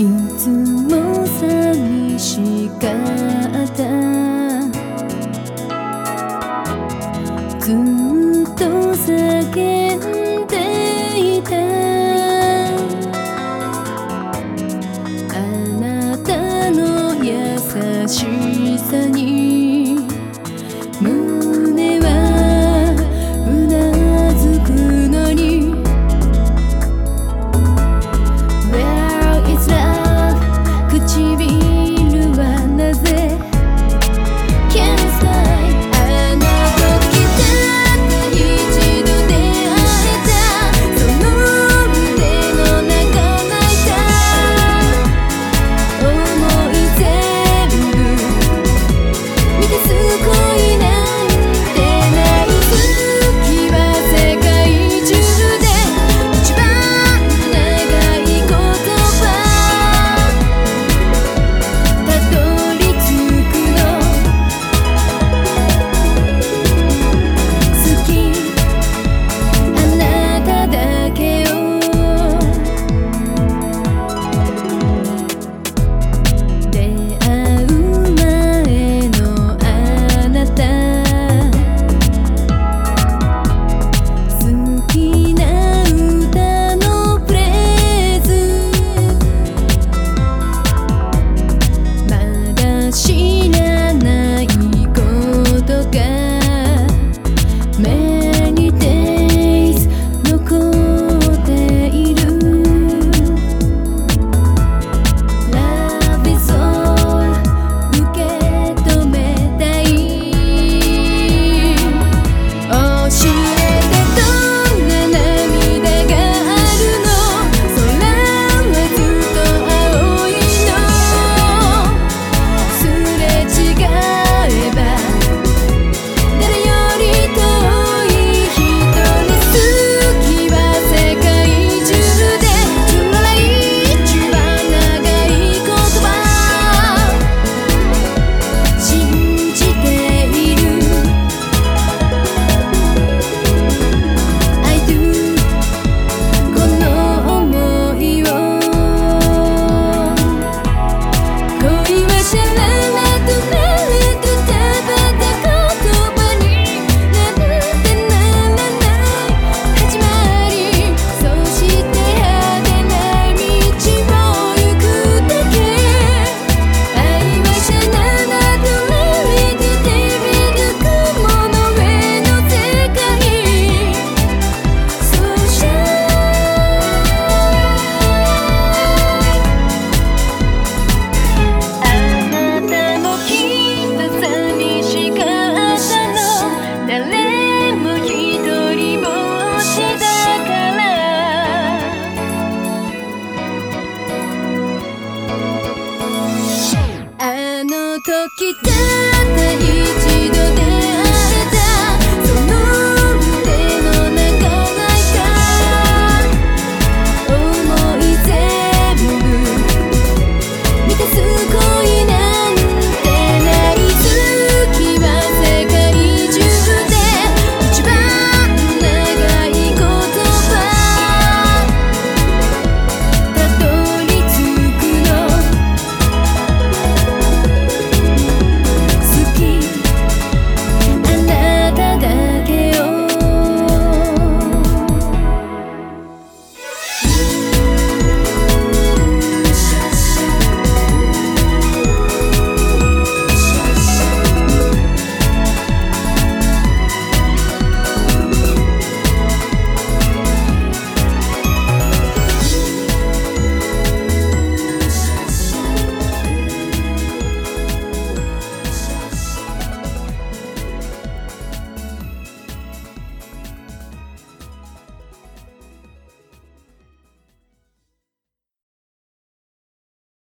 いつも寂しかった光って一